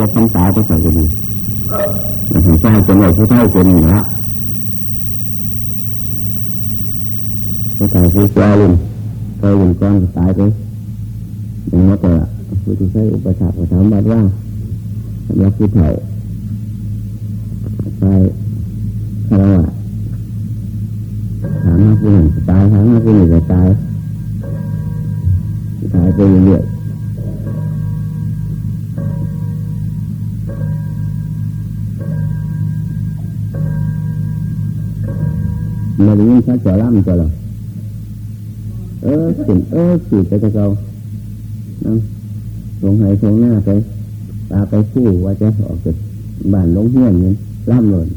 จะทำตายไปใส่ก็ดีมันถึงใช่จะหน่อยผู้เท่าคนนี้ละผู้ชายผู้ชายลุงเคยลุงก้อนตายไปยังนั้นแต่ผู้ที่ใช้อุปสรรคถามมาว่าสำหรับผู้เฒ่าไปาจะล่ำจะหรอเออสิเออสิไปจะเกานั่งลงหายทงหน้าไปตาไปคู่ว่าจะออกจากบ้านลงเฮียนเนี่ยล่ำเลย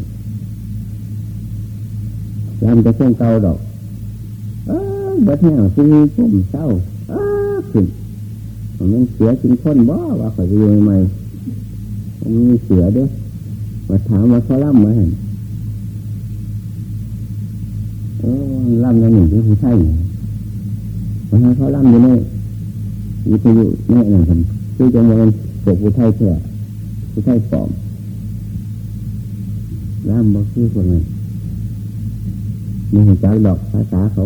ล่ำจะเพ่งเกาดอกเออบัดแห้งซีปุ่มเศร้าเออขึ้นมันเสือกินคนบ่ว่าขอยจะอยู่ใหม่มันมีเสือด้วยมาถามว่าเขาล่ำมาเห็น เออล่ำยังหนึ่งที่ผู้ใช่มาหาเขาล่ำอยู่ในวิทยุแม่นั่นกันคือจะมาเป็นพวกผู้ไทยแท้ผู้ใช่ปลอมล่ำบอกคือคนนั้นมีหัวใจดอกภาษาเขา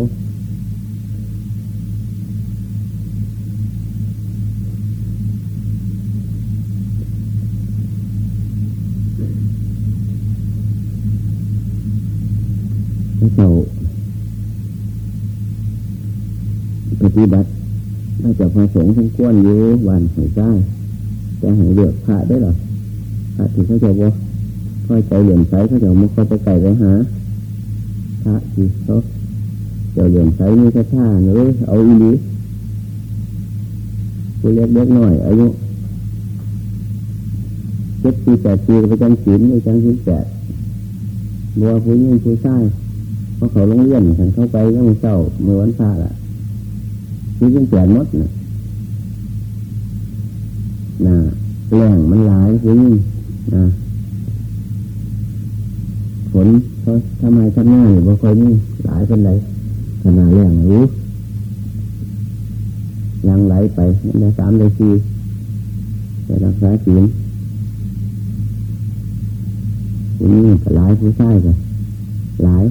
ฏิบัติถ้าจะพระสงฆ์ทั้งก้วนอยู่วันหัวใจจะให้เลือกพระได้หรอพระที่เขาจะว่าค่อยใจเหลี่ยมใสเขาจะมุกเขาจะไก่ไปหาพระที่เขาจะเหลี่ยมใสมีกระท่าหรือเอาอีลีผู้เล็กเล็กหน่อย อายุเจ็ดปีแปดปีไปจำศีลไปจำศีลแปดบัวผู้ยิ่งผู้ชายเพราะเขาลงเรียนฉันเข้าไปยังเศร้าเมื่อวันพระละ นี่ยังแปดมดนะนะแรงมันหลายผู้ยิ่งนะฝนเขาทำไมทำหน้าอยู่บ่ค่อยนี่หลายเป็นไรขนาดแรงรู้ยังไหลไปในสามในสี่แต่รักษาศีลผู้นี้ก็หลายผู้ชายก็หลาย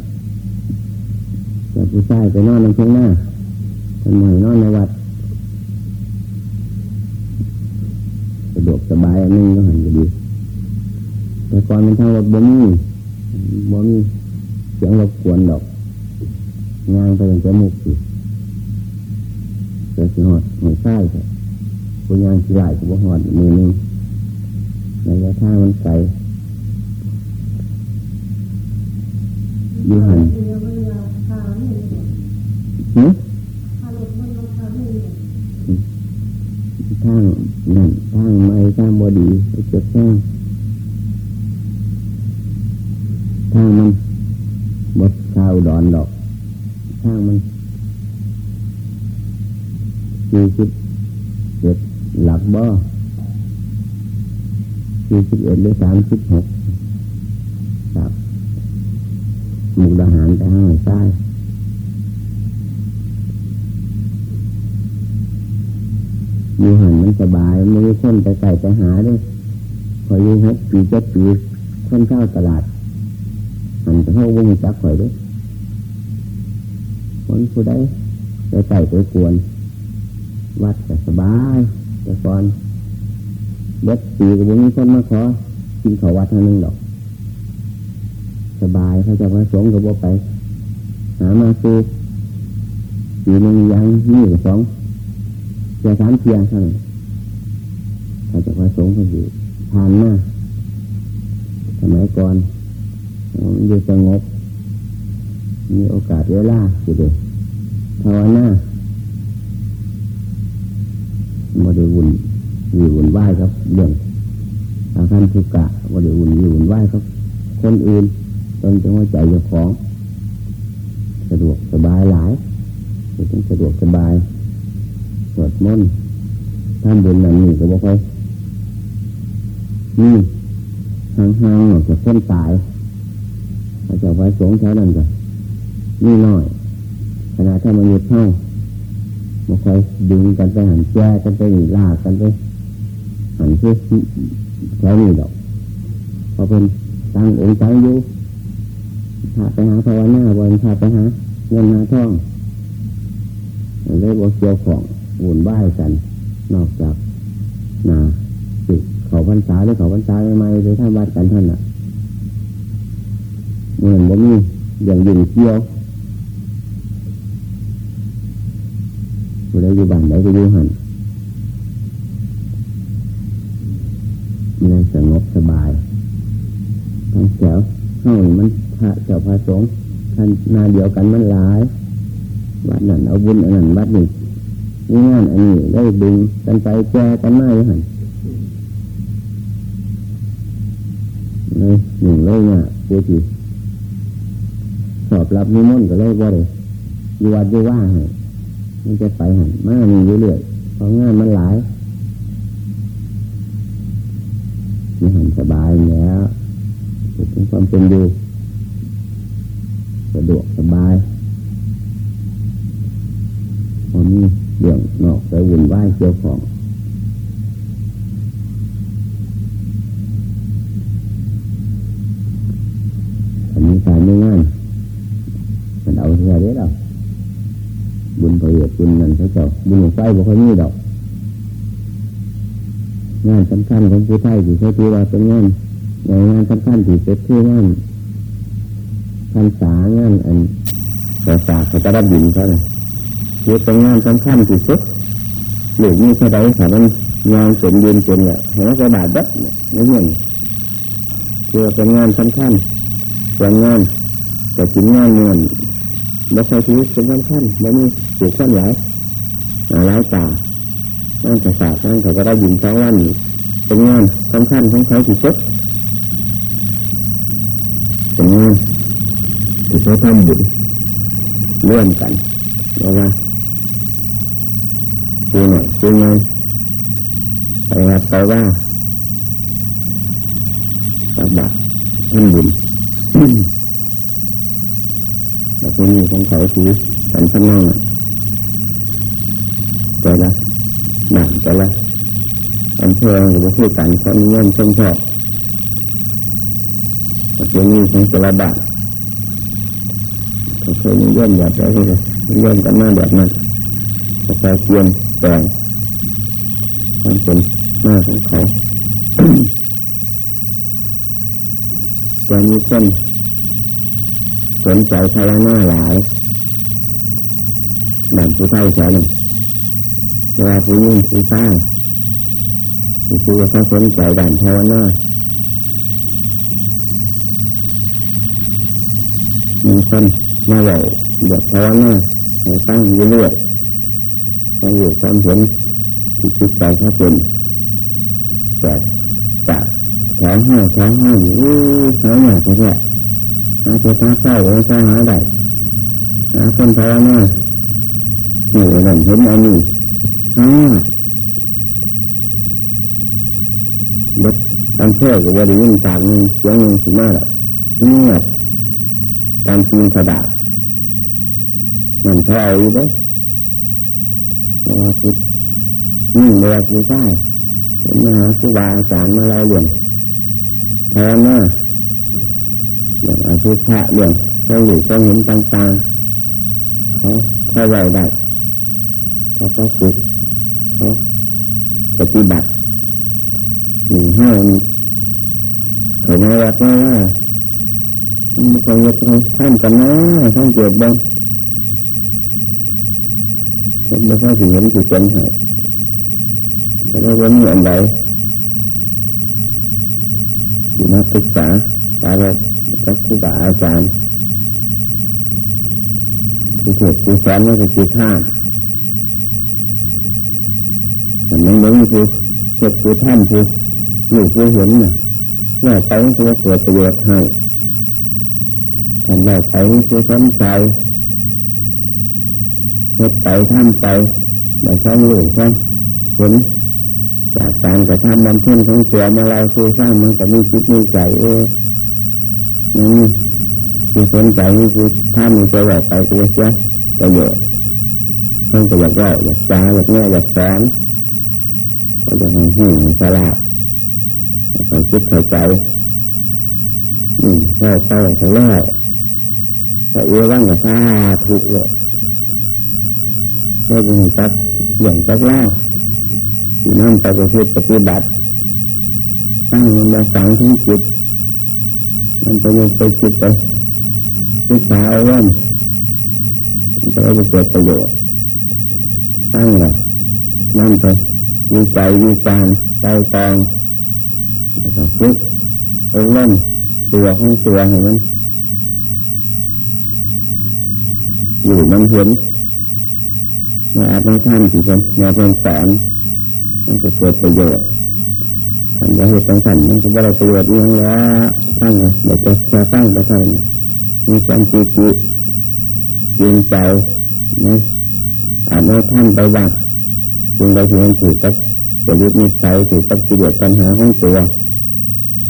แต่ผู้ชายไปนอนในเชียงหน้า เป็นหน่อยนอนในวัดสะดวกสบายอันนึงก็หันจะดี แต่ก่อนมันทางรถบ่มีบ่มีเสียงรบกวนดอก งานไปยังจะมุกสิเกิดสิหอดหัวไส้ผู้งานสิไหลกับบ่หอดมือนึงในระยะทางมันไกลอยู่หันหื มทางนั่นทางไม่ทางบอดีไปเจ็บทางทางมันบดข้าวดอนดอกทางมันสี่สิบเจ็ดหลักบ่สี่สิบเอ็ดหรือสามสิบหกครับมุกดาหารแต่ห้างใต้ อยู่หันมันสบายไม่ได้คนไปไก่ไปหาด้วยพออยู่หกปีเจ็ดปีคนเข้าตลาดหันไปเข้าวงจักข่อยด้วยคนผู้ใดไปไก่ไปกวน วัดแต่สบายแต่ก่อนเบ็ดปีก็มีคนมาขอกินข้าววัดทางนึงดอก สบายเขาจะมาสงกับว่าไป หามาซื้อปีนึงยังนี่สอง เสียสามเทียงเท่านั้นเขาจะมาสงกันอยู่ทานหน้าสมัยก่อนอยู่สงบ มีโอกาสเวลาสิเดภาวนาโมเดวุ่นอยู่วุ่นไหวครับเรื่องทางท่านทุกกะโมเดวุ่นอยู่วุ่นไหวครับ คนอื่นตนจะว่าใจเจ้าของ สะดวกสบายหลายถึงสะดวกสบาย วดมนต์ท่านบุญนั่นนี่ก็บอกไว้นี่ห่างๆออกจากคนตายอาจจะไว้สงแถวนั้นก็นี่หน้อยขณะถ้ามันมีเท่าบอกไว้ดึงกันไปหันแจ้กันไปหลากกันไปหันเพื่อแค่นี้ดอกพอเป็นตั้งองค์ใจอยู่พาไปหาภาวนาวันพาไปหาเงินหาทองเลยบอกเกี่ยวของ วุ่นวายกัน นอกจากนาสิเขาพรรษาหรือเขาพรรษาใหม่ๆไปทำวัดกันท่านอะเหมือนว่ามีอย่างยิ่งเกี่ยวผู้ใดอยู่บ้านใดก็อยู่หันมันสงบสบายทั้งแถวเข้ามันพระเจ้าพระสงฆ์ท่านนาเดียวกันมันหลาย วัดนั่นเอาบุญอันนั้นวัดนี้ นี่งานอันนี้ได้ดึงกันไปแจกันมาอยู่หันเลยหนึ่งเลยเนี่ยเจ้าจีสอบรับนิมนต์ก็เลยว่าเลยอยู่วัดอยู่ว่าให้มันจะไปหันมามีเรื่อยๆเพราะงานมันหลายมีหันสบายแล้วถึงความเป็นอยู่สะดวกสบายพอมีเรื่องนอกไป วุ่นวายเกี่ยวของอันนี้การไม่ง่ายมันเอาเสียได้หรอบุญประโยชน์บุญนั่นเขาเจ้าบุญไฟบ่ค่อยมีดอกงานสำคัญของผู้ไทยที่เขาถือว่าเป็นงานงานสำคัญที่เป็นที่งานพรรษางานอันแต่ศาสตร์เขาจะรับบินเขาเลยคือเป็นงานสำคัญที่สุด หรือมีเท่าใดถ้ามันงานเสร็จเยืนเสร็จเนี่ยเห็นกระดาษดัดเนี่ยไม่เห็นคือเป็นงานสำคัญเป็นงานแต่ถึงงานเงินแล้วใครที่เป็นสำคัญมันมีสุขขั้นหลายหลายตานั่งกระสานั่งเขาก็ได้ยินสองวันเป็นงานสำคัญของเขาที่สุดเป็นงานที่เขาทำบุญร่วมกันแล้วว่า คือหน่อยคือไงไปวัดไปว่าตักบาตรทำบุญแต่ที่นี่ของเขาคือสันสนองแต่ละหนังแต่ละอำเภอหรือว่าผู้การเขานิยมชมชอบแต่ที่นี่ของแต่ละบาทเขาเคยนิยมแบบนี้เลยนิยมกันมาแบบนั้นแต่เปลี่ยน แปลงความเป็นหน้าของเขาจะมีคนสนใจภาวนาหลายแบบผู้เฒ่าแสนเวลาผู้ยิ่งผู้สร้างผู้คือเขาสนใจด่านภาวนามีคนมาเหล่าเดือดภาวนาให้ตั้งเรื่อยๆ ความอยู่ความเห็นที่จิตใจเขาเป็นแต่จากแถวห้าแถวห้าอยู่หาหนักแท้หาเจ้าเศร้าหรือเจ้าหาได้หาคนภาวนานี่นั่นเห็นอันนี้หาเด็กตามเพื่อกับว่าได้ยินตามนึงเสียงนึงสิมาแล้วเงียบตามจีนกระดาษมันเขาเอาอยู่เด้ เวลาพุทธนี่เวลาพุทธได้เป็นมหาครูบาอาจารย์มาเล่าเรื่องภาวนาอย่างอาชีพะเรื่องเขาอยู่เขาเห็นต่างๆเขาเขาเล่าได้เขาเขาฝึกเขาปฏิบัติหนึ่งห้านี่เขาไม่วัดว่าว่ามันคงจะทำกันนะท่านเกิดบ้าง คนไม่ค่อยเห็นคือเป็นหายแต่ได้ว่ามีอันใดอยู่มาศึกษาตาเรากับครูบาอาจารย์คือเหตุคือสอนนั่นคือข้ามแต่มันไม่มีผู้เหตุคือท่านผู้อยู่ผู้เห็นน่ะว่าไปตัวเกิดประโยชน์ให้ท่านเราไปผู้สนใจ เหตุไปท่านไปในช่องลูกช่องผลจากการกระทำมันเพ่นของตัวมาเราคือสร้างมันก็มีจิตมีใจเออนี่คือสนใจนี่คือถ้ามีใจแบบไปตัวเสียประโยชน์ท่านก็อยากว่าอยากจ้าอยากแง่อยากสอนก็จะให้หิ้งสลาดเขาคิดเข้าใจอืมเข้าไปทั้งแล้วถ้าเอว่างกับซาถูกเลย ไม่เป็นจักอย่างจักเล่าที่นั่นไปประพฤติปฏิบัติตั้งมันมาฝังที่จิตมันไปยังไปจิตไปศึกษาเอาเรื่องมันก็จะเกิดประโยชน์ตั้งเลยนั่นไปวิจัยวิจารใจตองฝึกเอาเรื่องตัวของตัวเห็นไหมอยู่มันเห็น ในอาจในท่านที่เป็นแนเป็นสอนมันจะเกิดประโยชน์ท่านจะเหตุสันมันก็ไม่ได้ประโยชน์อีกแล้วตั้งเลยเดี๋ยวจะจะตั้งไปเท่านั้นมีความจีจียืนใจนะอาจในท่านไปบ้างจึงได้ที่มันถือกับจริตนิสัยถือกับกิเลสปัญหาของตัว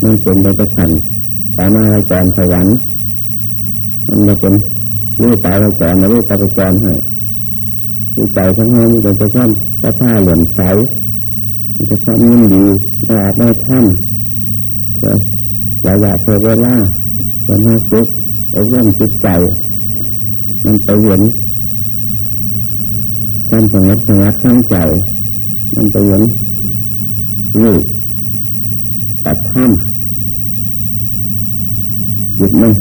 มันเป็นไปจะขันตามาไรจรสวรรค์มันจะเป็นรูปตาไราจรนรูปตาไราจรให้ รูปใจทั้งนั้นจะจะความกระท่าเหลี่ยมใสจะความยิ่งดีอาจได้ท่านเกิดหลายอย่างเกิดเวล่าส่วนห้าสุขอบรมจิตใจ มันไปเห็นความสงบสงัดข้างใจ มันไปเห็นรูปตัดถ้ำหยุดมัน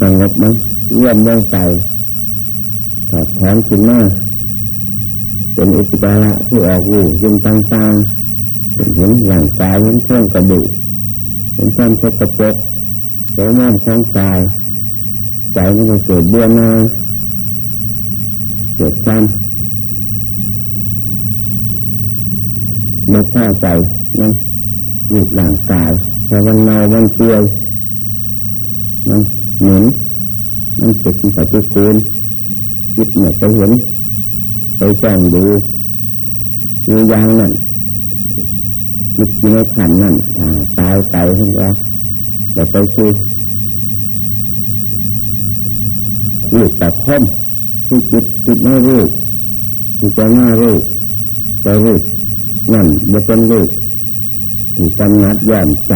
สงบมันเลื่อนลงไป ถอดถอนขึ้นมาเป็นอุปจาระที่ออกรูยิ่งต่างๆเห็นหลังกายเห็นเครื่องกระดูกเห็นความสกปรกโสมมของกายใจมันจะเกิดเบื่อหน่ายเกิดความไม่พอใจนั่นรูปร่างกายพอมันเมามันเปื่อยมันเหม็นมันเจ็บมันปฏิกูล จิตเนี่ยไปเห็นไปจ้องดูดูยางนั่นจิตอยู่ในขันนั่นตายไปทั้งแล้วแต่ไปคือรูปแต่คมคือจิตจิตไม่รูปคือใจหน้ารูปใจรูปนั่นจะเป็นรูปที่กำนัดย่อมใจ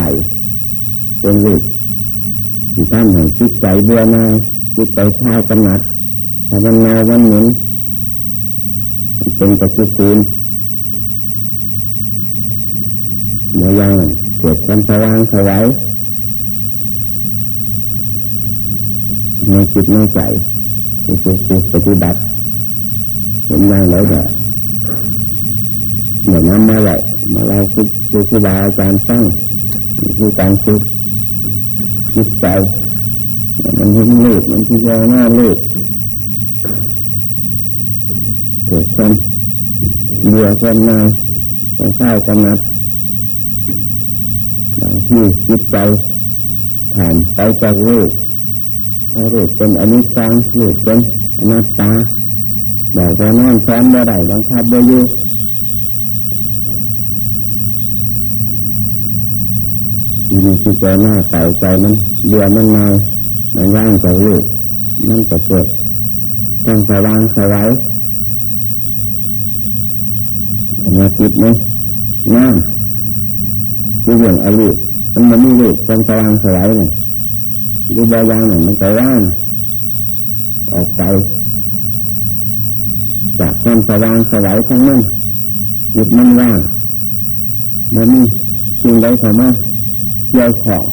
เป็นรูปที่ทำให้จิตใจเบื่อหน่ายจิตใจคลายกำนัด ถ้ามันเมามันเหม็นเป็นปฏิกูลเมื่อยังเกิดความสว่างสวัยในจิตในใจที่ฝึกปฏิบัติเห็นอย่างไรก็เหมือนน้ำมาไหลมาเราคือคือครูบาอาจารย์ฟังคือการฝึกจิตใจมันเห็นลูกมันพิดใจารณาลูก กิดความเบื่อความนายความข้าวกำนัดบางที่จิตใจผ่านไปจากลูกให้ลูกเป็นอนิจจังลูกเป็นอนัตตาบอกว่านั่งซ้อมเมื่ไหร่บังคับเบื่ออยู่ทีนี้จิตใจหน้าใส่ใจมันเบื่อมันนายมันย่างจากลูกมันจะเกิดความสว่างสวาย มาจิตไหมน้ำคือเรื่องอายุมันมันมีลูกความสว่างสวายเลยดูบายางเนี่ยมันก็ว่างออกไปจากความสว่างสวายทั้งนั้นจิตมันว่างมันมีสิ่งใดเข้ามาเกี่ยวของ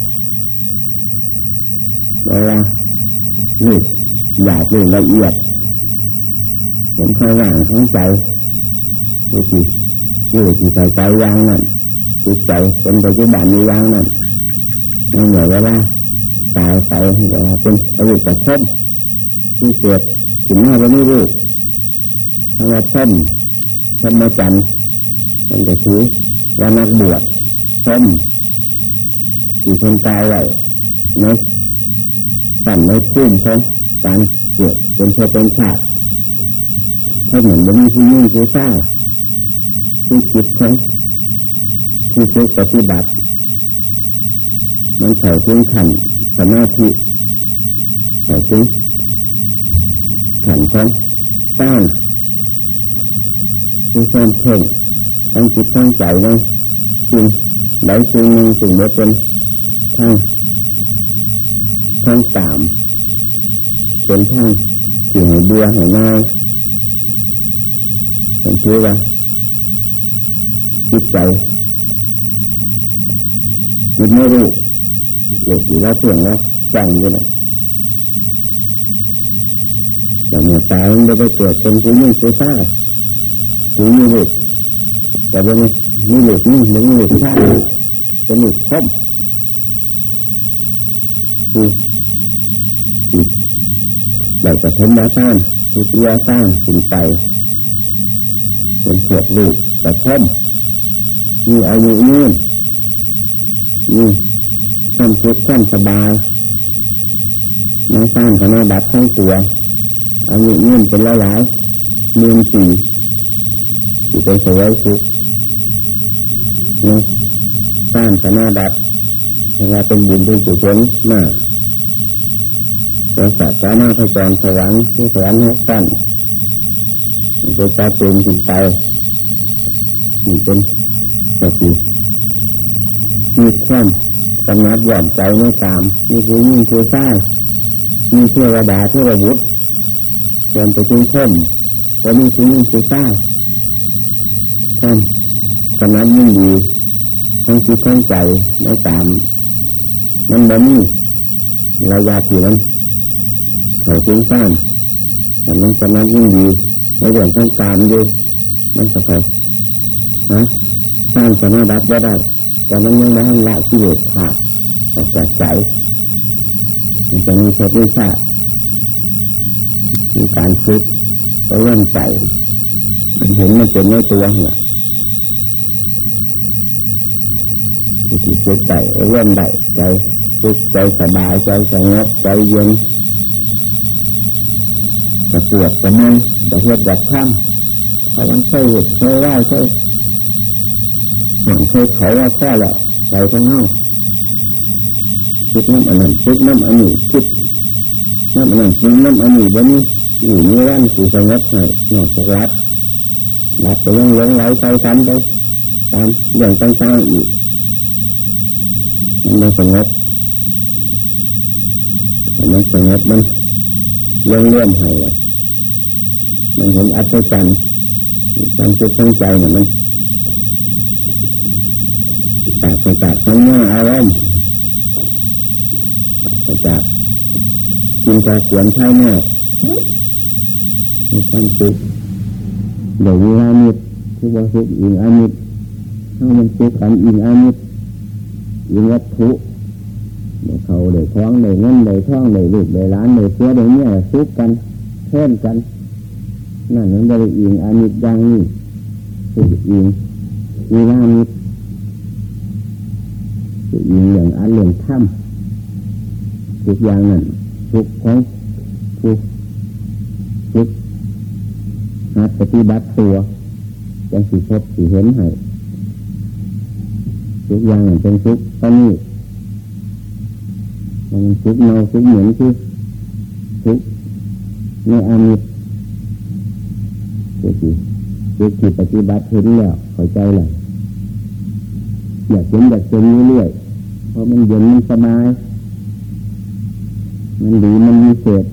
เวลาลูกหยาบลูกละเอียดเหมือนข้างหลังของใจดูสิ ดูสิใจใจยางนั่นจิตใจเป็นปัจจุบันมียางนั่นนั่เหมือนเวลาตายไปเวลาเป็นอรูปกับส้มที่เกิดถึงหน้าเราไม่รู้ถ้าว่าส้มส้มมาจันมันจะถือว่านักบวชส้มที่คนตายไว้ในสั่นในพุ่มของการเกิดเป็นโชเป็นชาติถ้าเหมือนมันมีที่นี่ที่ใต้ที่จิตของที่ฝึกปฏิบัติมันเข้าถึงขันสมาธิเข้าถึงขันของต้านคือความเพ่งของจิตของใจในจริงใดสิ่งหนึ่งสิ่งใดเป็นทางทางสามเป็นทางสิ่งเบื่อให้ง่ายเป็นชื่อว่า จิตใจจิตไม่รู้เกิดอยู่แล้วเสื่อมแล้วจังอยู่ไหนแต่เมื่อตายมันไปเกิดเป็นผู้ยิ่งผู้ชาผู้มีลูกแต่เป็นมีลูกนี่มันมีลูกชายเป็นลูกคมคือคือได้กระทำยาสร้างคือยาสร้างขึ้นไปเป็นพวกลูกกระทำ มีอายุยืนมีความสุขความสบายในสร้างคณะบัตรทั้งตัวอายุยืนเป็นหลายๆเมือนสี่ที่ไปเสวยสุขนะสร้างคณะบัตรแต่ว่าเป็นบุญเป็นกุศลมากเราสัตว์สามารถพจรสวรรค์ที่สวรรค์หกสั้นเป็นตาเต็มขึ้นไปนี่เป็น ก็คือมีความกำนัดหย่อมใจไม่ตามมีผู้ยิ่งผู้ใต้มีเทวดาเทวบุตรเดินไปจึงเข้มแล้วมีผู้ยิ่งผู้ใต้ความกำนัดยิ่งดีทั้งจิตทั้งใจไม่ตามมันบ่มีระยะที่นั้นเขาจึงสร้างแต่มันกำนัดยิ่งดีในเรื่องทั้งการอยู่มันก็เขาฮะ สร้างสมาบัติว่าได้ แต่มันยังไม่ให้ละกิเลสขาดออกจากใจมันจะมีเทคนิคมีการคิดเรื่องใจมันเห็นมันเป็นในตัวเหรอผู้ที่คิดใจเรื่องใดใจคิดใจสบายใจสงบใจเย็นจะปวดจะนั่งจะเฮ็ดแบบข้ามเพราะมันเคยเห็ดเคยว่าเคย หนังเคยเขาว่าแค่แล้วใจของเฮาคิดน้ำอันนั้นคิดน้ำอันนี้คิดน้ำอันนั้นคิดน้ำอันนี้วันนี้อยู่นี่วันสู่สงบให้นอกจากรับรับไปยังหลงไหลไปซ้ำไปตามอย่างต่างๆอีกมันไม่สงบแต่มันสงบมันเรื่องเลื่อนให้เลยมันเห็นอัศจรรย์การคิดตั้งใจเนี่ยมันแตกไปจากทั้งเนื้ออารมณ์ไปจากกิน จากเสียงภายนอกมีความสุขเดี๋ยววิอามิตที่ว่าสุขอิงอามิตถ้ามันสุขกันอิงอามิตอิงวัตถุเดี๋ยวเขาเดี๋ยวท้องเดี๋ยวเงินเดี๋ยวท้องเดี๋ยวลูกเดี๋ยวล้านเดี๋ยวเสื้อเดี๋ยวเนี่ยสุขกันเพิ่มกันนั่นนั่นบริอิงอามิตอย่างนี้สุขอิงวิอามิตสุขอิงอย่างอันเรื่องถ้ำทุกอย่างนั้น ทุกของทุกทุกหัดปฏิบัติตัวยังสีพบสีเห็นให้ทุกอย่างเป็นทุกตอนนี้มันทุกเมาทุกเหมือนคือทุกในอามิตทุกที่ทุกที่ปฏิบัติเห็นแล้วเข้าใจเลยอยากเห็นอยากเป็นเรื่อยๆเพราะมันเย็นมันสบาย มันดีมันมีเศษ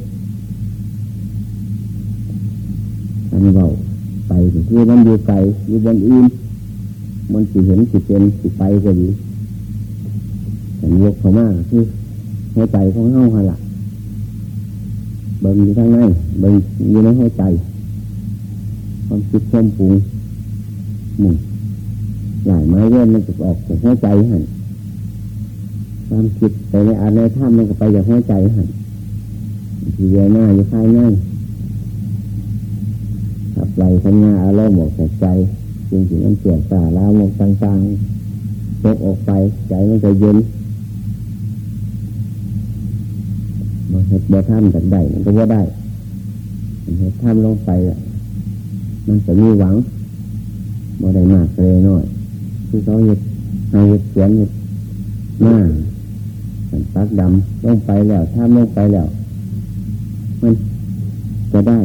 อันเบาไปคือมันอยู่ไกลอยู่บนอื่นมันสิเห็นสิเป็นสิไปก็ดีแต่ยกเขามากคือหัวใจของเฮาฮะละเบิ่งอยู่ข้างในเบิ่งอยู่ในหัวใจ ความคิดความปรุงหมุนหลายไม้เว้นมันจะออกจากหัวใจหัน ความคิดไปในอาในถ้ำมันก็ไปจากหัวใจหันทีเดียวหน้าอยู่ข้างนั่นขับไหลข้างหน้าอารมณ์ออกจากใจจริงจริงมันเสียสาล้ามกต่างๆตกออกไป ใจมันจะเย็นมันเห็ดบ่ท่ำจากใดมันก็ว่าได้มันเห็ดท่ำลงไปมันจะมีหวังบ่ได้มากเลยน้อย คือเขาเห็ดเอาเห็ดเสียนเห็ดหน้า ตักดำลงไปแล้วท่ำลงไปแล้ว มันจะได้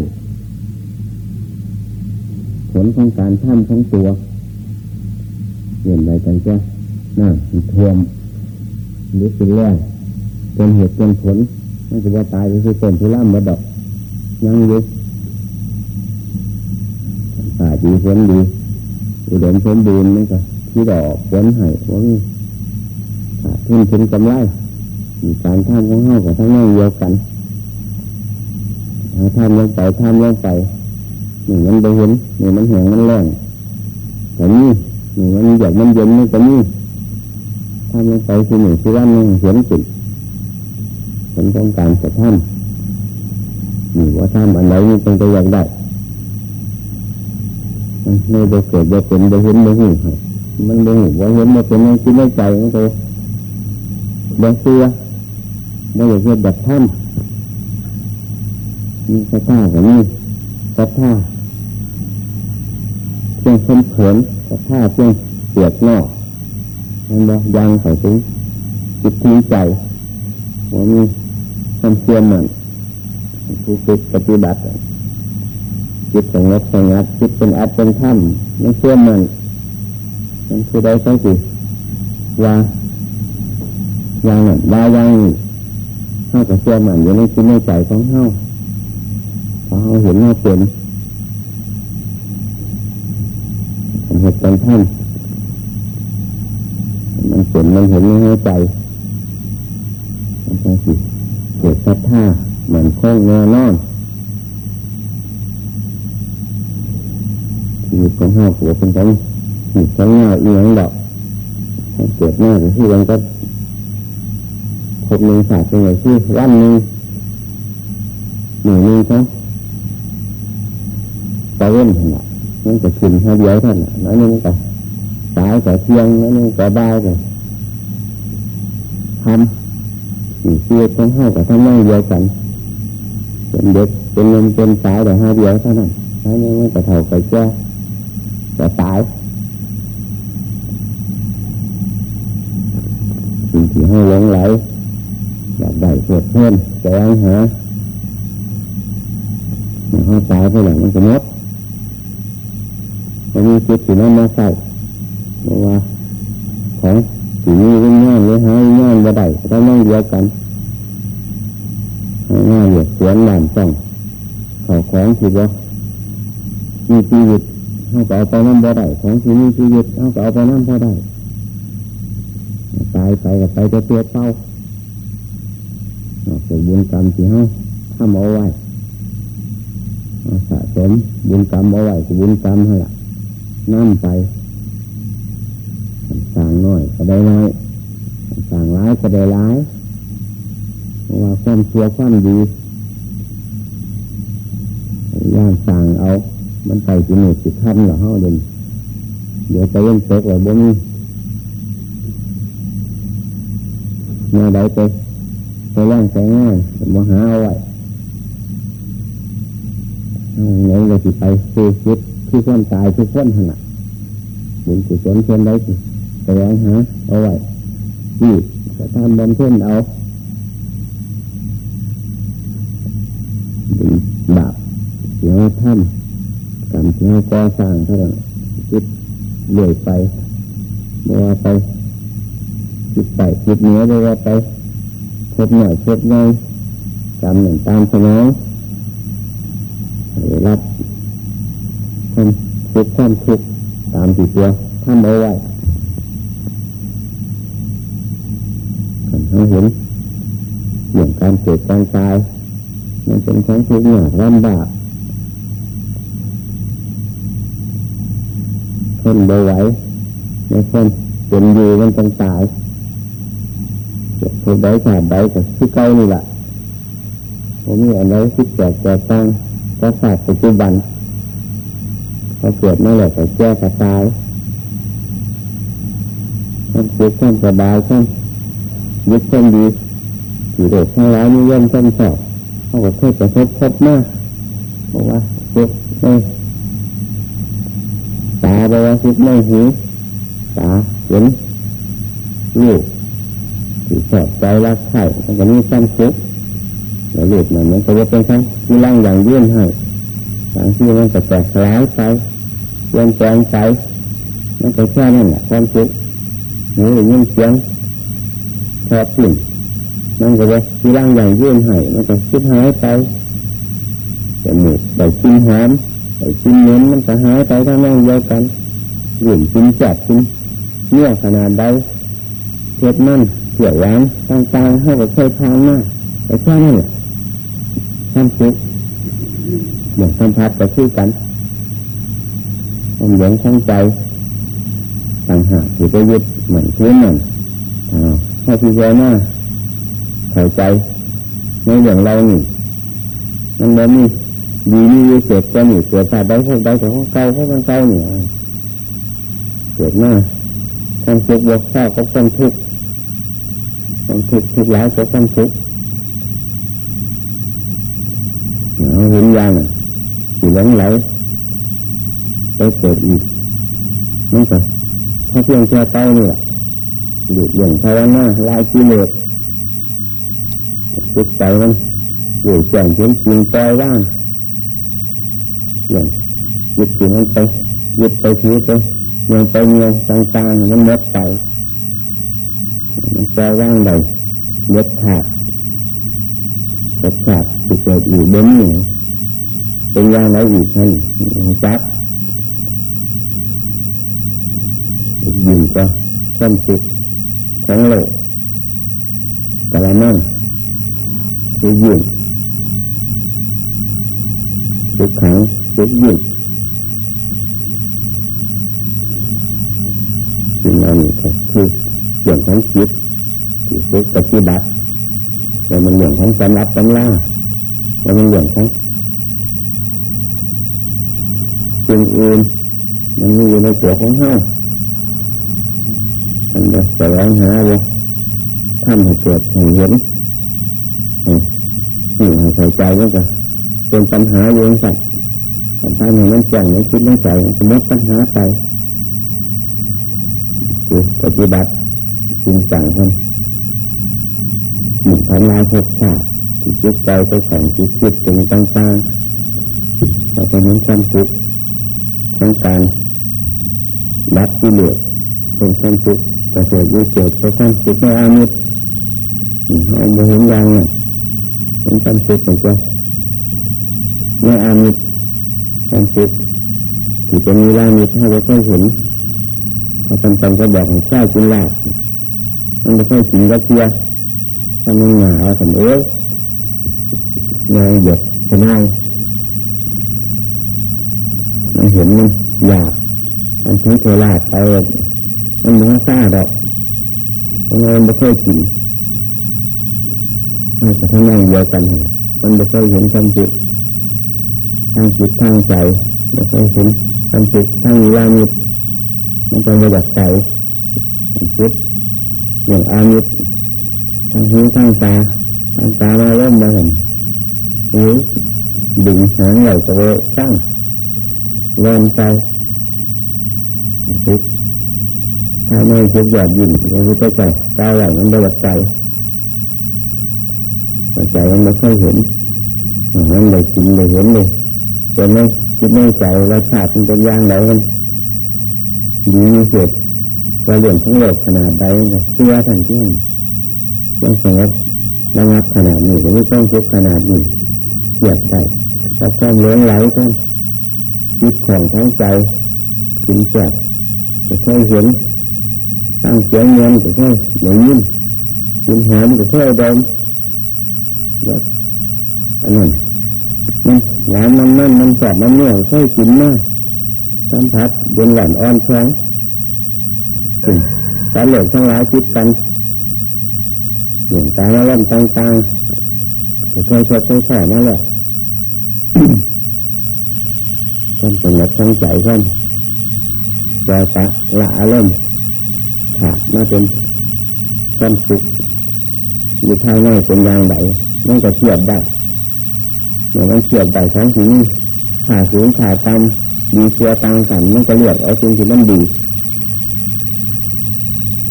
ผลของการท่ำของตัวเปลี่ยนไปจังจะน้ำท่วมหรือเป็นแรงเป็นเหตุเป็นผลมันจะว่าตายก็คือต้นทุล่ามมาดอกยังอยู่ป่าดีผลดีอุดมสมบูรณ์นี่ก็ที่ดอกผลให้ผลขาดทุนถึงกำไร การทำของเฮากับทั้งนั้นเดียวกันทำลงไปทำลงไปหนึ่งมันไปเห็นหนึ่งมันแหงมันแรงแต่นี่หนึ่งมันอยากมันเย็นมันก็นี่ทำลงไปคือหนึ่งคือว่าหนึ่งเห็นสิผลของการจะทำนี่ว่าทำอันไหนมันเป็นตัวอย่างได้ไม่ได้เกิดได้เป็นได้เห็นได้หูมันได้หูว่าเห็นมาเป็นในคิดในใจของตัวได้เสื้อ ไม่อยากเห็นแบบท่านมีสตาแบบนี้สตาเพียงคนเขินสตาเพียงเปียกนอกมันบอกยังใส่ถึงจิตที่ใจว่ามีความเชื่อมันผู้ฝึกปฏิบัติจิตสงบสงัดจิตเป็นอัตเป็นถ้ำไม่เชื่อมันมันคือได้สังสิว่าอย่างนั้นว่าอย่างนี้ เข้ากับเชื่อมันอยู่ในจิตในใจของเข้าพอเขาเห็นว่าเป็นเห็นเป็นท่านมันเป็นมันเห็นในใจมันจะสิเกิดศรัทธาเหมือนคงแน่นอนชีวิตของห้าหัวเป็นของหีของเงาเอียงดอกเกิดหน้าหรือที่ยังก็ บหนึ่งศาสตร์เป็นไงที่วันหนึ่งหนึ่งหนึ่งเขาตะเว้นขนาดนั่นจะขึ้นแค่เดียวเท่านั้นนั่นนึงก็สายก็เที่ยงนั่นนึงก็บ่ายก็ทำสี่ชีวิตของห้ากับทำนั่งเดียวกันเป็นเด็กเป็นเงินเป็นสายแต่ห้าเดียวเท่านั้นนั่นนึงมันก็เท่าไปแก่จะตายสิ่งที่ให้หลงไหล อยากได้เกิดเพิ่มแสวงหาอย่างห้าตายไปหลังมันจะมดมันมีจิตที่นั่นมาใส่เพราะว่าของสิ่งนี้วิญญาณหรือหาวิญญาณบ่ได้ก็ต้องนั่งเดียวกันง่านเหยียดสวนหลานจ่องเขาของที่ว่ามีชีวิตเขาก็เอาไปนั่นบ่ได้ของที่มีชีวิตเขาก็เอาไปนั่นพอได้ตายไปก็ไปจะเตี้ยเป้า เกิดบุญกรรมที่เขาทำเอาไว้สะสมบุญกรรมเอาไว้คือบุญกรรมให้ละนั่นไปสั่งน้อยก็ได้น้อยสั่งร้ายก็ได้ร้ายเพราะว่าความชั่วความดีย่างสั่งเอา มันไปสิหนึ่งสิขั้นหรอเฮาเดินเดี๋ยวไปเล่นเซ็กหรือบ่มีเมื่อใดไป ไปแรงใช้ง่ายมาหาเอาไว้เอาเงี้ยเลยสิไปคือคิดคือความตายคือคนขนาดบุญกุศลเช่นใดสิไปแรงหาเอาไว้ที่จะทำบำเพ็ญเอาบาปเดี๋ยวทำกรรมที่เราก่อสร้างเท่านั้นคิดเลื่อยไปเมื่อไปคิดไปคิดเหนือเมื่อไป พบหน่อยพบหน่อยกรรมหนึ่งตามสนองรับความทุกข์ความทุกข์ตามที่ตัวทำเอาไว้กันเขาเห็นเรื่องการเกิดการตายมันเป็นของทุกข์ยากลำบากทนไม่ไหวในคนเป็นอยู่มันต้องตาย เจ็บทุใดขาดใดกับที่เก้านี่แหละผมมีอะไรที่แจกแจกตั้งก็ศาสตร์ปัจจุบันเขาเกิดมาแล้วก็แก้กระตายความสุขความสบายความยึดความดีที่เด็กทั้งหลายนิยมชมชอบเขาก็เคยจะพบพบมากบอกว่าสุขในตาบอกว่าสุขในหูตาเห็นลูก ที่ชอบใจรักใครมันก็มีความสุขแล้วลูกมันมันก็จะเป็นทั้งที่ร่างอย่างยื่นให้บางที่มันจะแตกสลายไปเปลี่ยนแปลงไปมันก็แค่นั้นแหละความสุขหูได้ยินเสียงพอปิ่นมันก็จะที่ร่างอย่างยื่นให้มันก็คิดหายไปจมูกไปกินหอมไปกินเหม็นมันก็หายไปทั้งนั้นเดียวกันหยุ่นกินแจกกินเนื้อขนาดใดเผ็ดมัน เขียวหวานต่างๆให้กับเคยทานมาแต่แค่นั้นความสุขอย่างสัมผัสก็คือกันความหลงข้องใจต่างหากที่ไปยึดเหมือนเพื่อนมันถ้าพิจารณาเข้าใจในอย่างเราหนี่มันไม่มีดีมีวิเศษจะหนีเกิดชาติใดพวกใดของเก่าพวกเก่าเนี่ยเกิดมาความสุขบวกเศร้าก็ความทุกข์ ความทุกข์ทุกข์ร้ายก็ความทุกข์เอาเห็นยังสิหลงไหลไปเกิดอีกมันก็ถ้าเพียงแค่เต้านี่แหละหยุดอย่างภาวนาลายกิเลสจิตใจมันอยู่แจ่งเห็นจริงปล่อยว่างอย่างยึดสิ่งมันไปยึดไปถือไปเงียไปเงียต่างๆมันลดไป มันปล่อว่างเลยลดขาดลดขาดจิตเกิดอยู่บนหนี่งเป็นอย่างไรอีกท่านจักยิ่งก็ความสุขของโลกแต่ละนั่งคือยิ่งสุขขังสุขยิ่งสิ่งเหล่านี้ก็คือเรื่องของจิต ฏิบัติแต่มันเรื่องของสำรับสำล่าแต่มันเรื่องของสิ่งอื่นมันมีอยู่ในตัวของเฮามันจะแสวงหาว่าทำให้เกิดให้เห็นนี่ให้ใส่ใจแล้วก็เป็นปัญหาเยอะสัตว์แต่ถ้ามันมันแจ่งในคิดในใจมันมดปัญหาไปปฏิบัติจริงจังคน หมุนทำลายภพชาติที่จิตใจไปแข่งจิตจิตถึงต่างๆเราจะเป็นความสุขของการรับที่เหลือเป็นความสุขประเสริฐยิ่งเกิดเป็นความสุขในอามิตรเราไม่เห็นอยังนี่ยเป็นความสุขของเจ้าในอามิตรความสุขที่จะมีลามิตรให้เราได้เห็นเขาทำตามก็บอกของข้าวกินลาบมันไม่ใช่สิ่งกระเทีย ทำยังหนาวทำเอ้ยนายหยดจะนั่งมันเห็นมันอยากมันทิ้งเทลาดไปมันไม่ทราดอกเพราะมันไม่เคยกินมันจะทั้งนั่งเดียวกันมันไม่เคยเห็นความจิตทางจิตทางใจไม่เคยเห็นความจิตทางนิรามิมันจะมาจากใจจิตอย่างอามิต ทางหูทางตาทางตามาเริ่มมาเห็นหูดึงหางไหลกระโดดตั้งเริ่มใจจิตถ้าไม่คิดหยอดยิ่งพระพุทธเจ้าก้าวไหลมันได้แบบใจใจมันไม่ค่อยเห็นมันเลยกินเลยเห็นเลยจนไม่คิดไม่ใจรสชาติมันเป็นย่างไหนมันดีเสร็จก็เรื่องทั้งโลกขนาดใดเชื่อทันที ยังสงบระงับขนาดนี้ไม่ต้องทุกขนาดนี้เกียดได้แต่ความเลี้ยงไหลกันจิตของทั้งใจกินแจกจะเคยเห็นตั้งเสียงเงินก็เคยได้ยินกินหอมก็เคยดมแล้วอันนั้นมันหวานมันมันมันแสบมันเหนียวเคยกินมากสัมผัสเย็นหวานอ่อนแข็งถึงสารเหลือทั้งหลายคิดกัน เรื่องการเล่นต่างๆจะเคยเคยเคยแค่นั่นแหละความสงบทั้งใจกันปล่อยตะละอารมณ์ขาดมาเป็นความสุขอยู่ภายในเป็นอย่างไรมันจะเทียบได้เมื่อมันเทียบได้สองสิ่งขาดสูงขาดต่ำดีเชื่อต่างกันมันก็เลือกเอาสิ่งที่มันดี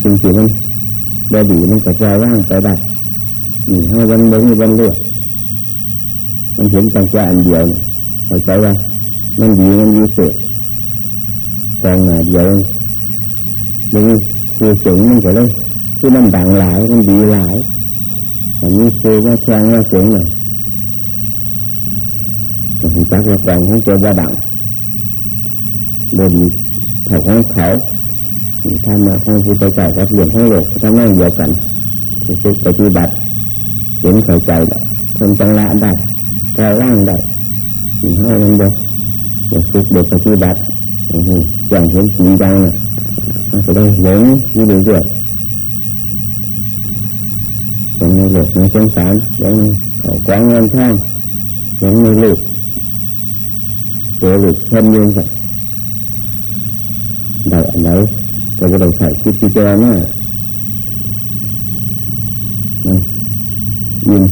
สิ่งที่มัน บดีมันก็จะว่างไปได้นี่ให้วันเบิ้งวันเลือกมันเห็นตั้งแค่อันเดียวเข้าใจว่ามันดีมันดีเสร็จกองหนาเดียวมันคือเสียงมันก็เลยที่มันดังหลายมันดีหลายแต่นี้คือว่าแข่งว่าเสียงหน่อยก็เห็นจักว่าแข่งของเจ้าว่าดังโดยดีเถ่าของเขา ท่านมาท่านผู้ไปใจกับเหลี่ยมให้โลกท่านนั่งเดียวกันคือปฏิบัติเห็นเข้าใจแล้วคนจังละได้กลายร่างได้ให้มันเดียวเด็กฝึกเด็กปฏิบัติอย่างเห็นจริงจังเลยมันจะได้หลงยู่เรื่อยๆหลงในโลกในสงสารหลงเขากวางเงินช่างหลงในลูกตัวลูกเพิ่มยืนสักได้อันไหน ก็จะได้ใส่คิดพิจารณายิน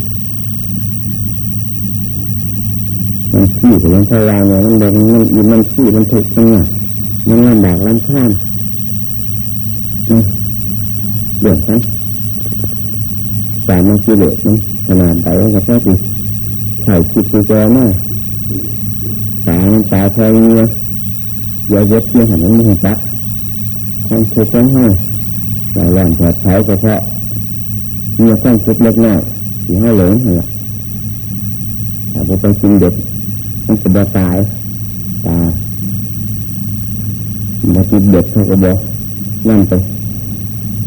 มันขี้ถึงพยายามเนี่ยมันเดินมันยินมันขี้มันถูกมันเนี่ยมันลำบากลำข้ามเดือดทั้งสามมันกิเลสมันขนาดไหนก็แค่ที่ใส่คิดพิจารณาสามตาแทงเงี้ยเยอะเย็ดเนี่ยหันมันไม่จัก ความทุข์ของห้าแต่แรงแผดเผาเพราะมีความทุขเล็กน้อยที่ให้หลงเหรอถ้าไปกินเด็ดมันจะบาตายตามากินเด็ดเขาก็บอกนั่นไป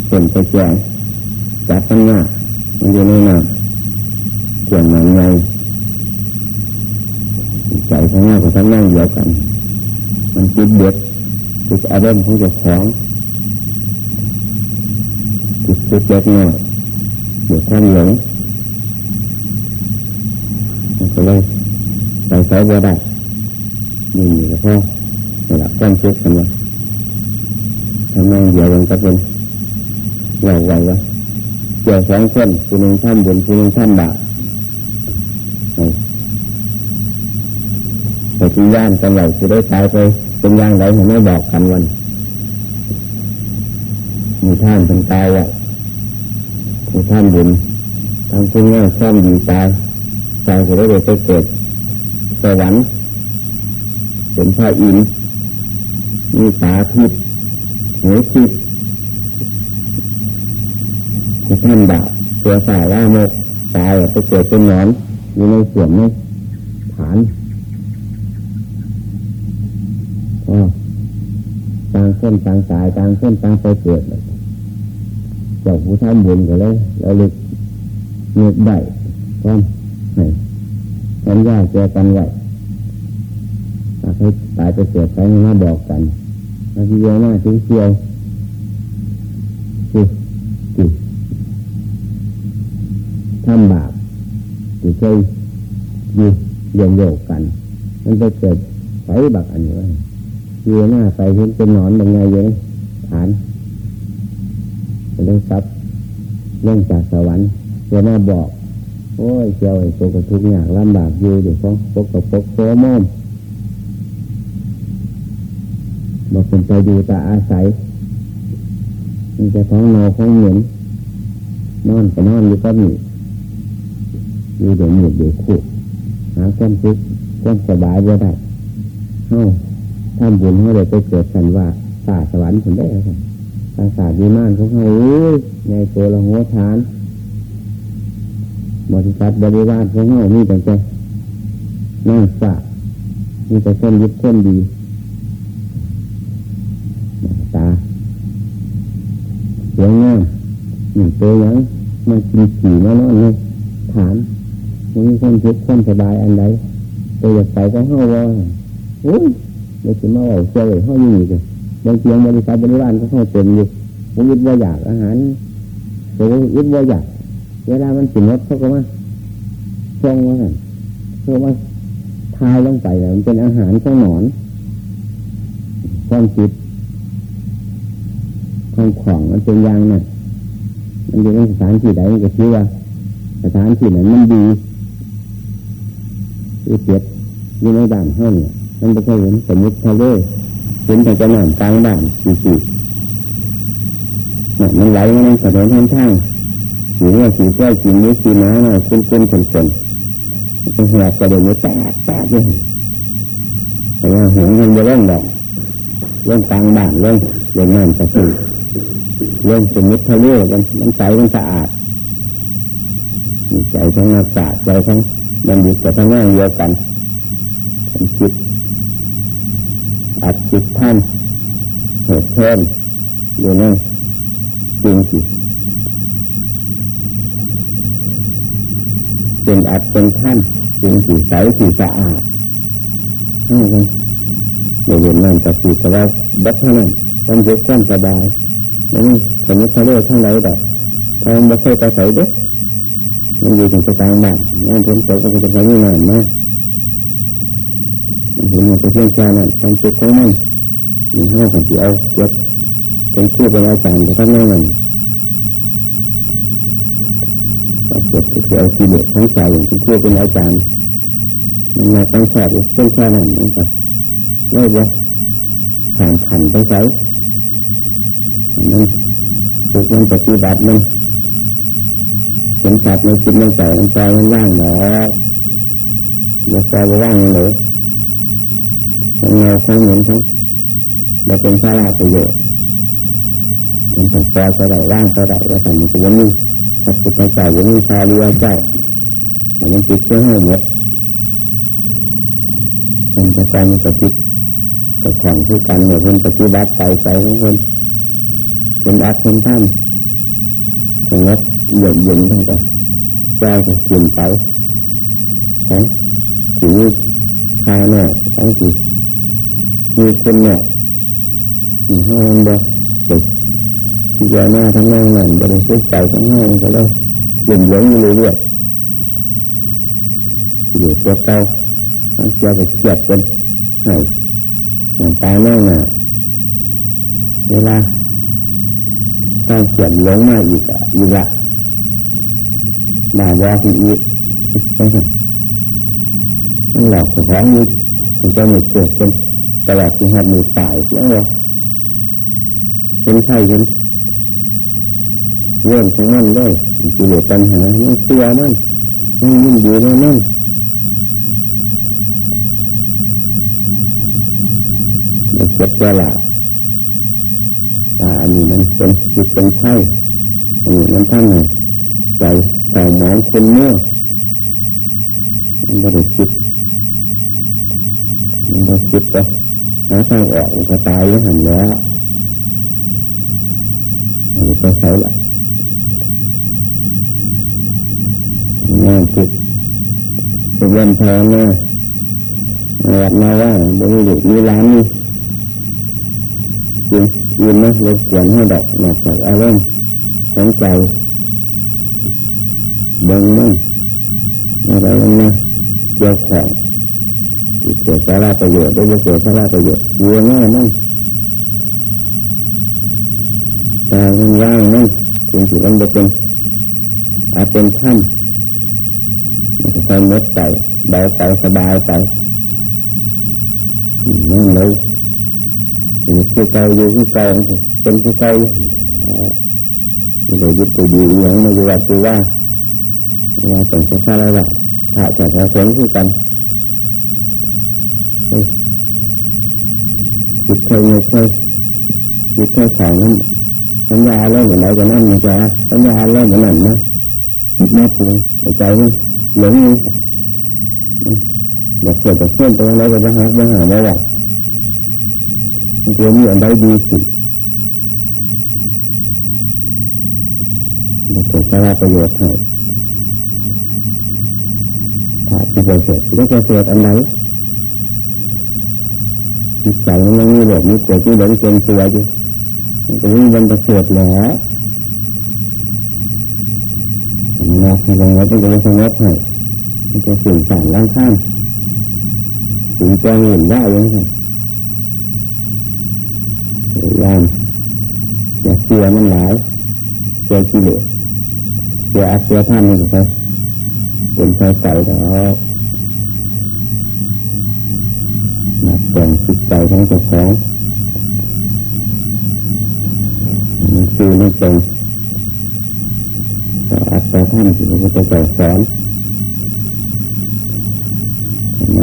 เป็นไปแจงจับปัญญามันอยู่ในน้ำเกี่ยงมันไงใจข้งหน้ากับข้งหน้าเดียวกัน มันคิดเด็ดคิดอารมณ์ของเจ้าของ คิดคิดเล็กน้อยเดี๋ยวความหลงมันก็เลยไปใช้บัวได้ยินอยู่กับพ่อระดับความคิดกันว่าทำงานเดียวกันก็เป็นเราไว้ว่าเกี่ยวสองคนคนหนึ่งท่านบุญคนหนึ่งท่านบาปแต่ที่ย่านกันไหล่าจะได้ตายไปเป็นย่างไรผมไม่บอกกันวันมีท่านเป็นตายไว้ ท่านบุญทำคุณงามความดีตายตายจะได้ไปเกิดสวรรค์เป็นพระอินทร์มีตาทิพย์หูทิพย์ท่านบาปตัวสายว่ามกตายไปเกิดเป็นนอนอยู่ในส่วนนี้ฐานต่างคนต่างตายต่างคนต่างไปเกิดเลย จ้าผู้ทำบุญก็เลยแล้วลึกเงียบได้ความให้สัญญาเจอกันไว้ถ้าใครตายไปเกิดไปมาบอกกันถ้าเยอะมากถึงเชียวคือคือทำบาปหรือเคยอยู่เยี่ยงโยกกันมันไปเกิดไฟบักอันนี้ว่าเยี่ยหน้าไปเห็นเป็นนอนเป็นไงเยอะฐาน เลยซับเรื่องจากสวรรค์จ้ามาบอก โอ้ยเจ้าไอ้ตกทุกอย่างลำบากอยู่เดี๋ยวฟ้องปกกับปกโซมอมบอกเป็นไปดูตาอาศัยมันจะท้องนอท้องเหม็นนอนก็นอนอยู่ก็มีอยู่เดี๋ยวหมุดเดี๋ยวคู่หาความสุขความสบายบ่ได้เฮ้าท่านบุญเขาเลยไปเกิดกันว่าตาสวรรค์ผมได้ครับ ภาษาดีมากเขาเขาในตัวเราหัวฐานบริษัทบริวารของเขามีแต่ใจน่าสะมีแต่คนยึดคนดีตาเสียงงามหนึ่งตัวยังมันมีขี่มานอนเลยฐานมีคนทุกข์คนสบายอันใดตัวอยากไปก็ห้าวอโอ้ยเดี๋ยวจะมาเอาเจ้าเลยห้าอยู่เลยบางเทียงบริษัทบริวารก็เข้าเต็มอยู่ ยึดว่าอยากอาหารผมยึดว่าอยากเวลามันสินรถเขาก็มาช่องว่าเพราะว่าทายลงไปมันเป็นอาหารของหนอนความคิดความขวางมันเป็นอย่างน่ะมันอยู่ในสถานที่ใดก็คิดว่าสถานที่นั้นมันดีที่เจ็บอยู่ในด่านห้องเนี่ยมันไม่เคยเห็นสมุทรทะเลเห็นแต่จะหนามกลางด่านสี่ เนี่ยมันไหลมาในถนนทางทางสีเนี่ยสีแก้วสีนี้สีน้ำน่ะคุ้นคุ้นคนคนเป็นหัวกระเด็นแตกแตกเลยแต่ว่าหัวมันจะเล่นดอกเล่นกลางด่านเล่นเล่นน้ำจะสูเรื่องสมิททะเลมันมันใสมันสะอาดมีใจทั้งนักษาใจทั้งบัณฑิตแต่ทั้งงานเดียวกันทำจิตอัดจิตท่านเหตุเพิ่มอยู่ใน จริงสิเป็นอัดเป็นท่านจริงสีใสสีสะอาดให้กันเดี๋ยวเย็นนั่นจะสีแต่ว่าบัดเท่านั้นความสุขความสบายนี่สมุทรทะเลทั้งหลายดอกทางไม่เคยไปใส่เด็กมันอยู่ถึงกลางบ้านนั่นฝนตกก็จะไปนี่นานนะเห็นมันเป็นเรื่องแค่นั้นความสุขของมันมันห้าของที่เอาเก็บเป็นที่เป็นอาจารย์แต่ท่านไม่นั่นเอา เก็บก็คือเอาที่เด็กของใจอย่างที่ที่เป็นอาจารย์มันมาตั้งสอบเรื่องแค่นั้นนั่นก็ไม่ว่าผ่านขันไปใส่มันฝึกมันปฏิบัติมันเห็นสัตว์มันคิดมันใจมันใจมันว่างหนออย่าใจว่างเลยทั้งเงาทั้งเหม็นทั้งเราเป็นสาระประโยชน์มันต้องปล่อยไปได้ว่างไปได้แล้วแต่มันจะยังมี สัตว์ในใจยังมีชาเรียใจแต่มันติดเพื่อให้หมดมันจะกลายมันก็ติดกับของที่กันเหมือนปฏิบัติใจใจของคนเป็นอัดเป็นท่านสงบเย็นเย็นตั้งแต่ใจก็เปลี่ยนไปของสีชาเนาะของสีมีคนเนาะมีห้องบ่ เด็กที่เจหน้าทั้งนั้นนั่นจะเป็นซื้อใจทั้งห้องก็เลยเปลี่ยนเยอยู่เรื่อยๆอยู่ตัวเก่าทั้งเจ้าก็เกลียดกันให้ตายแน่น่ะเวลาการเขียนลงมาอีกอะอีกละด่าว่าอีกมันหลอกของอยู่ถึงจะมีเกิดเป็นตลอดที่หัดมือตายเสียงว่าเห็นใครเห็น เรื่องของมันเลยกิเลสปัญหามันเสียมันมันยิ่งดีในนั้นมันเจ็บเวลาอันนี้มันเป็นจิตเป็นไพ่อันนี้มันท่านไงใจใจหมองคนเมื่อมันก็ได้คิดมันก็คิดไปหาทางออกก็ตายแล้วหันแล้วมันก็ใช้ละงานคิด เป็นเรื่องแทนนะวัดมาว่าบริเวณมีร้านนี้จริงยืนนะเราควรให้ดอกนอกจากอารมณ์ของใจเบิ่งมั่งอะไรนั่นนะเกี่ยวของเกิดสาระประโยชน์หรือเกิดสาระประโยชน์เยอะแน่นั่นแต่มันว่างนั่นถึงจุดนั้นจะเป็นอาจเป็นท่านมันจะใช้มดใจ เบาใจสบายใจนั่นเลยอยู่ที่เก่าอยู่ที่เก่าเป็นที่เก่าไม่ได้ยึดตัวดีอย่างไม่ได้ว่าตัวว่าว่าแต่งจะฆ่าอะไรถ้าจะพอสงที่กันจิตเคยเคยจิตเคยของนั้นสัญญาเริ่มเหมือนไรจะนั่นมันจะสัญญาเริ่มเหมือนนั่นนะจิตม่ปูใจนี่หลงนี่ บอกเกิดจากเพื่อนตรงไหนก็จะหาไม่หาไม่หวังมันจะมีอะไรดีสิมันเกิดสาระประโยชน์ให้ถ้าจะประเสริฐจะประเสริฐอันไหนจิตใจมันยังมีแบบมีกดที่หลงเกินตัวอยู่มันจะมีวันประเสริฐแล้วมันงอสงบมันจะสงบให้มันจะสื่อสารล่างข้าง ถึงจะเห็นได้ยังไงอย่ามอย่าเสียมันหลายเสียกิเลสเสียอาเสียท่านนี่ถูกไหมเป็นไฟใส่แล้วมาแต่งจิตใจทั้งเจ้าของมันคือไม่เป็นอาเสียท่านที่พระพุทธเจ้าสอน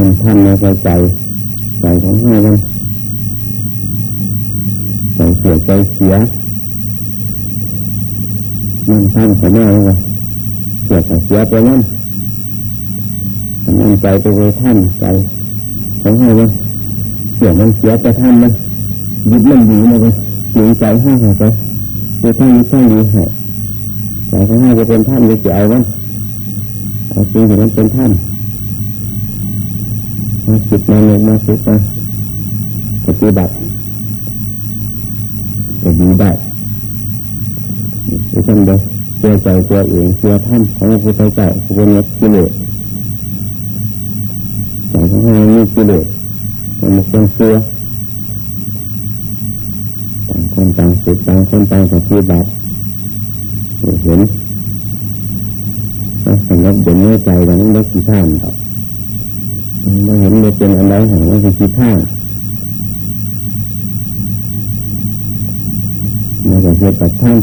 มันท่านในใจใจของเราใจเสียใจเสียมันท่านเขาแม่เลยเสียแต่เสียไปนั่นมันใจไปเลยท่านใจของให้เลยเสียมันเสียแต่ท่านมันยึดมันดีเลยเสียใจให้หายไปคือท่านนี้ท่านดีให้ใจของให้จะเป็นท่านจะเอาว่าเอาจริงถึงมันเป็นท่าน มาสิบมาหนึ่งมาสิบมาปฏิบัติจะดีได้ทุกคนเดียวเชื่อใจตัวเองเชื่อท่านของพระพุทธเจ้าผู้เป็นกิเลสใจของเรามีกิเลสมันเป็นเชื่อต่างคนต่างสุดต่างคนต่างปฏิบัติเห็นสำหรับเดี๋ยวนี้ใจเราไม่ได้กี่ท่านหรอ กไม่เห็นเลยเป็นอะไรหางไม่ใช่กี่ท่านไม่ใช่เหตุกับท่าน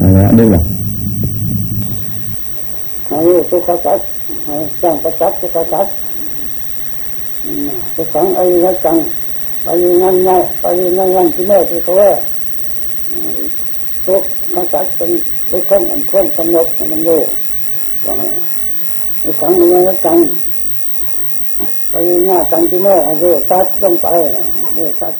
อะไรด้วยล่ะให้สุขจักให้จังประจักษ์สุขจักษ์สุขังไอ้ยัจังไปยังไงไปยังไงที่แม่ที่เขาว่าทุกขจักษ์เป็น ทุกข์อันเครื่องสำหนดมันโยู่สุขังมีอะไรกังไปยังไงจังที่แม่อายุตัดลงไปเนี่ยตัด